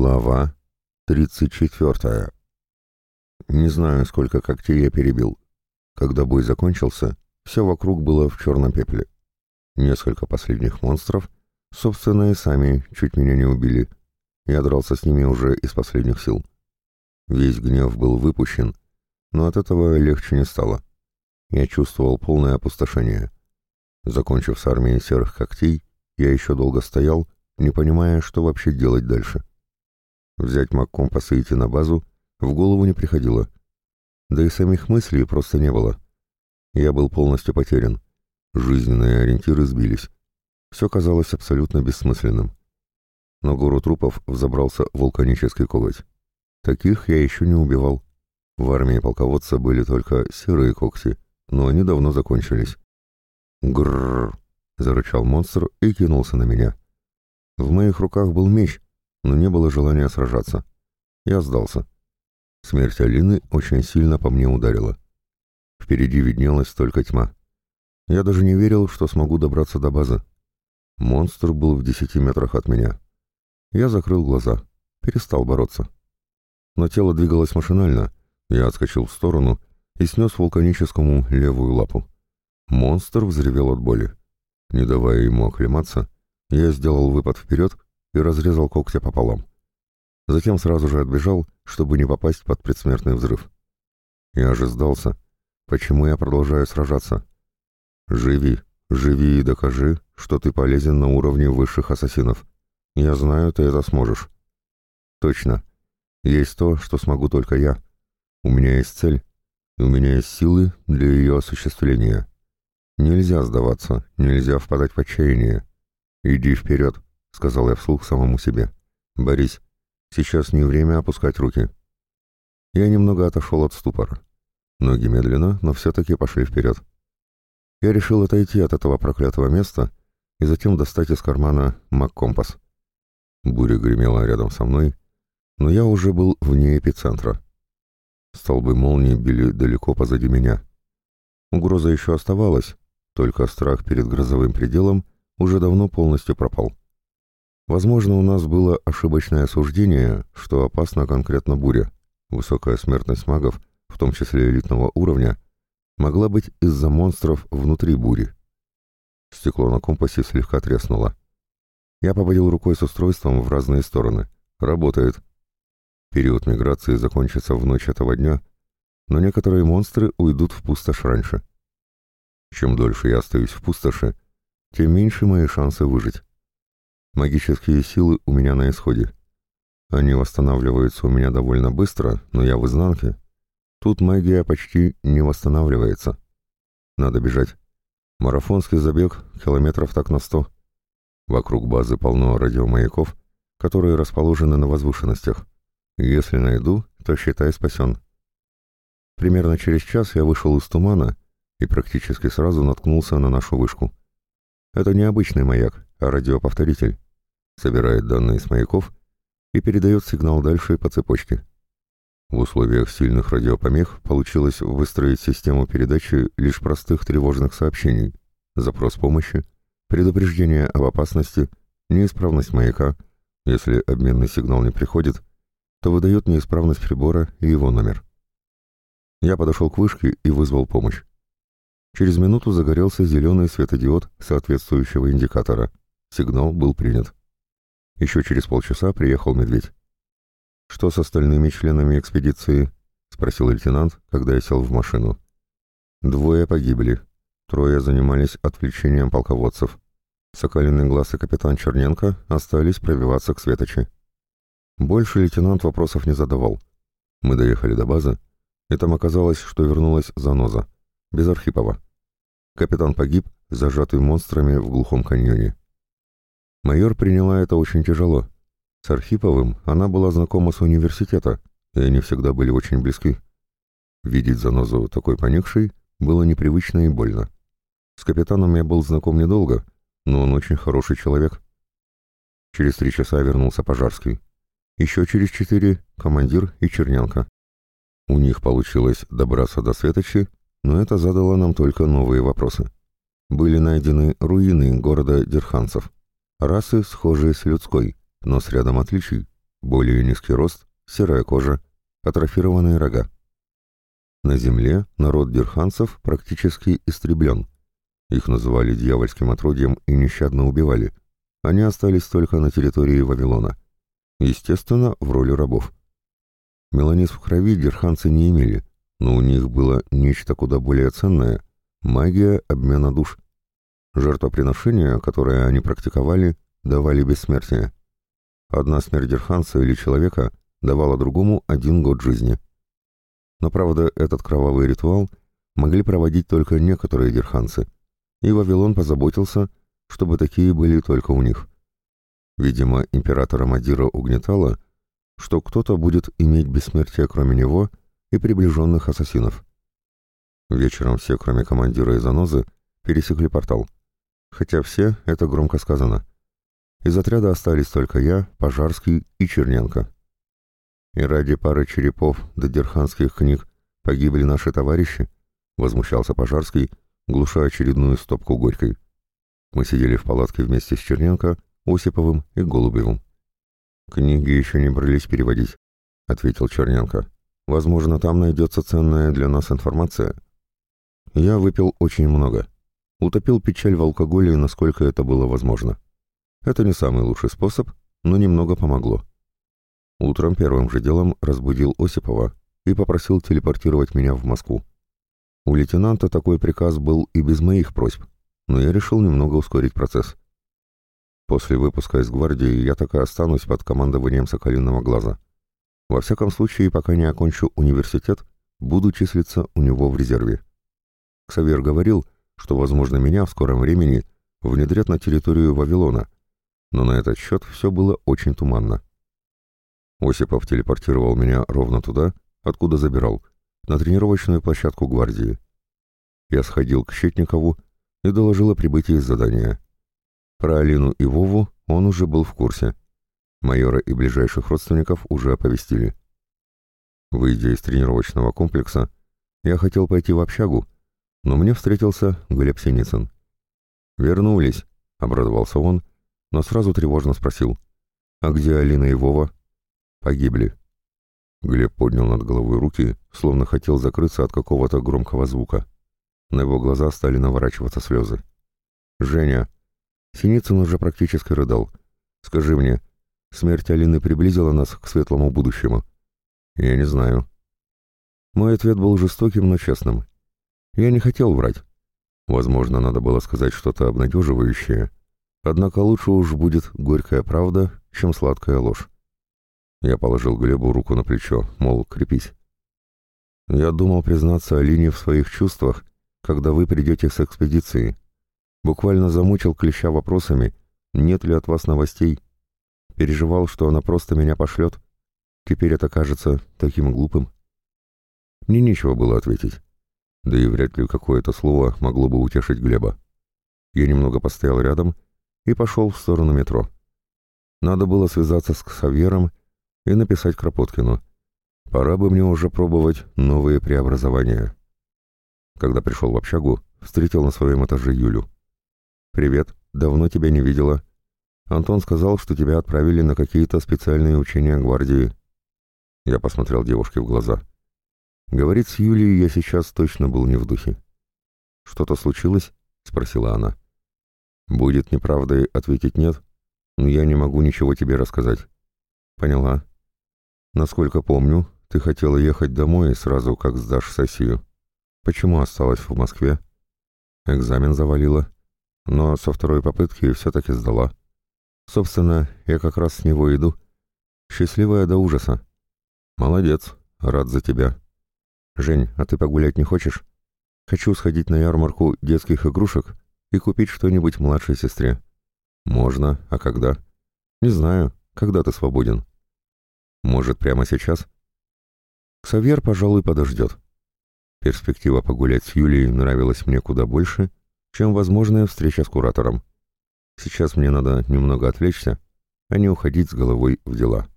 Глава 34. Не знаю, сколько когтей я перебил. Когда бой закончился, все вокруг было в черном пепле. Несколько последних монстров, собственно, и сами чуть меня не убили. Я дрался с ними уже из последних сил. Весь гнев был выпущен, но от этого легче не стало. Я чувствовал полное опустошение. Закончив с армией серых когтей, я еще долго стоял, не понимая, что вообще делать дальше. Взять маг-компас и идти на базу в голову не приходило. Да и самих мыслей просто не было. Я был полностью потерян. Жизненные ориентиры сбились. Все казалось абсолютно бессмысленным. На гору трупов взобрался вулканический коготь. Таких я еще не убивал. В армии полководца были только серые когти, но они давно закончились. «Грррр!» — зарычал монстр и кинулся на меня. В моих руках был меч, но не было желания сражаться. Я сдался. Смерть Алины очень сильно по мне ударила. Впереди виднелась только тьма. Я даже не верил, что смогу добраться до базы. Монстр был в десяти метрах от меня. Я закрыл глаза, перестал бороться. Но тело двигалось машинально. Я отскочил в сторону и снес вулканическому левую лапу. Монстр взревел от боли. Не давая ему оклематься, я сделал выпад вперед и разрезал когтя пополам. Затем сразу же отбежал, чтобы не попасть под предсмертный взрыв. Я же сдался. Почему я продолжаю сражаться? Живи, живи и докажи, что ты полезен на уровне высших ассасинов. Я знаю, ты это сможешь. Точно. Есть то, что смогу только я. У меня есть цель, и у меня есть силы для ее осуществления. Нельзя сдаваться, нельзя впадать в отчаяние. Иди вперед, — сказал я вслух самому себе. «Борис, сейчас не время опускать руки». Я немного отошел от ступора. Ноги медленно, но все-таки пошли вперед. Я решил отойти от этого проклятого места и затем достать из кармана маг-компас. Буря гремела рядом со мной, но я уже был вне эпицентра. Столбы молнии били далеко позади меня. Угроза еще оставалась, только страх перед грозовым пределом уже давно полностью пропал. Возможно, у нас было ошибочное суждение, что опасна конкретно буря. Высокая смертность магов, в том числе элитного уровня, могла быть из-за монстров внутри бури. Стекло на компасе слегка треснуло. Я поводил рукой с устройством в разные стороны. Работает. Период миграции закончится в ночь этого дня, но некоторые монстры уйдут в пустошь раньше. Чем дольше я остаюсь в пустоши, тем меньше мои шансы выжить. Магические силы у меня на исходе. Они восстанавливаются у меня довольно быстро, но я в изнанке. Тут магия почти не восстанавливается. Надо бежать. Марафонский забег километров так на сто. Вокруг базы полно радиомаяков, которые расположены на возвышенностях. Если найду, то считай спасен. Примерно через час я вышел из тумана и практически сразу наткнулся на нашу вышку. Это не обычный маяк, радиоповторитель. Собирает данные с маяков и передает сигнал дальше по цепочке. В условиях сильных радиопомех получилось выстроить систему передачи лишь простых тревожных сообщений, запрос помощи, предупреждение об опасности, неисправность маяка, если обменный сигнал не приходит, то выдает неисправность прибора и его номер. Я подошел к вышке и вызвал помощь. Через минуту загорелся зеленый светодиод соответствующего индикатора. Сигнал был принят. Еще через полчаса приехал медведь. «Что с остальными членами экспедиции?» — спросил лейтенант, когда я сел в машину. «Двое погибли. Трое занимались отвлечением полководцев. Соколиный глаз и капитан Черненко остались пробиваться к Светочи. Больше лейтенант вопросов не задавал. Мы доехали до базы, и там оказалось, что вернулась заноза, без Архипова. Капитан погиб, зажатый монстрами в глухом каньоне. Майор приняла это очень тяжело. С Архиповым она была знакома с университета, и они всегда были очень близки. Видеть занозу такой поникшей было непривычно и больно. С капитаном я был знаком недолго, но он очень хороший человек. Через три часа вернулся Пожарский. Еще через четыре — командир и Чернянка. У них получилось добраться до Светочи, но это задало нам только новые вопросы. Были найдены руины города Дерханцев. Расы схожие с людской, но с рядом отличий. более низкий рост, серая кожа, атрофированные рога. На земле народ дирханцев практически истреблен. Их называли дьявольским отродьем и нещадно убивали. Они остались только на территории Вавилона. Естественно, в роли рабов. Меланис в крови дирханцы не имели, но у них было нечто куда более ценное — магия обмена душ. Жертвоприношения, которые они практиковали, давали бессмертие. Одна смерть дирханца или человека давала другому один год жизни. Но, правда, этот кровавый ритуал могли проводить только некоторые дирханцы, и Вавилон позаботился, чтобы такие были только у них. Видимо, императора Мадира угнетало, что кто-то будет иметь бессмертие кроме него и приближенных ассасинов. Вечером все, кроме командира и занозы, пересекли портал. Хотя все, это громко сказано. Из отряда остались только я, Пожарский и Черненко. И ради пары черепов до дерханских книг погибли наши товарищи, возмущался Пожарский, глуша очередную стопку горькой. Мы сидели в палатке вместе с Черненко, Осиповым и Голубевым. «Книги еще не брались переводить», — ответил Черненко. «Возможно, там найдется ценная для нас информация». Я выпил очень много. Утопил печаль в алкоголе, насколько это было возможно. Это не самый лучший способ, но немного помогло. Утром первым же делом разбудил Осипова и попросил телепортировать меня в Москву. У лейтенанта такой приказ был и без моих просьб, но я решил немного ускорить процесс. После выпуска из гвардии я так и останусь под командованием Соколиного глаза. Во всяком случае, пока не окончу университет, буду числиться у него в резерве. Ксавер говорил, что, возможно, меня в скором времени внедрят на территорию Вавилона, но на этот счет все было очень туманно. Осипов телепортировал меня ровно туда, откуда забирал, на тренировочную площадку гвардии. Я сходил к Щетникову и доложил о прибытии задания. Про Алину и Вову он уже был в курсе. Майора и ближайших родственников уже оповестили. Выйдя из тренировочного комплекса, я хотел пойти в общагу, но мне встретился Глеб Синицын. «Вернулись», — обрадовался он, но сразу тревожно спросил. «А где Алина и Вова?» «Погибли». Глеб поднял над головой руки, словно хотел закрыться от какого-то громкого звука. На его глаза стали наворачиваться слезы. «Женя!» Синицын уже практически рыдал. «Скажи мне, смерть Алины приблизила нас к светлому будущему?» «Я не знаю». Мой ответ был жестоким, но честным. Я не хотел врать. Возможно, надо было сказать что-то обнадеживающее, однако лучше уж будет горькая правда, чем сладкая ложь. Я положил Глебу руку на плечо, мол, крепись. Я думал признаться Алине в своих чувствах, когда вы придете с экспедиции. Буквально замучил клеща вопросами, нет ли от вас новостей. Переживал, что она просто меня пошлет. Теперь это кажется таким глупым. Мне нечего было ответить. Да и вряд ли какое-то слово могло бы утешить Глеба. Я немного постоял рядом и пошел в сторону метро. Надо было связаться с Ксавьером и написать Кропоткину. Пора бы мне уже пробовать новые преобразования. Когда пришел в общагу, встретил на своем этаже Юлю. «Привет, давно тебя не видела. Антон сказал, что тебя отправили на какие-то специальные учения гвардии». Я посмотрел девушке в глаза. Говорить с Юлией я сейчас точно был не в духе. «Что-то случилось?» — спросила она. «Будет неправдой ответить нет, но я не могу ничего тебе рассказать». «Поняла. Насколько помню, ты хотела ехать домой сразу, как сдашь сессию. Почему осталась в Москве? Экзамен завалила, но со второй попытки все-таки сдала. Собственно, я как раз с него иду. Счастливая до ужаса. Молодец, рад за тебя. Жень, а ты погулять не хочешь? Хочу сходить на ярмарку детских игрушек и купить что-нибудь младшей сестре. Можно, а когда? Не знаю, когда ты свободен. Может, прямо сейчас? Ксавьер, пожалуй, подождет. Перспектива погулять с Юлией нравилась мне куда больше, чем возможная встреча с куратором. Сейчас мне надо немного отвлечься, а не уходить с головой в дела.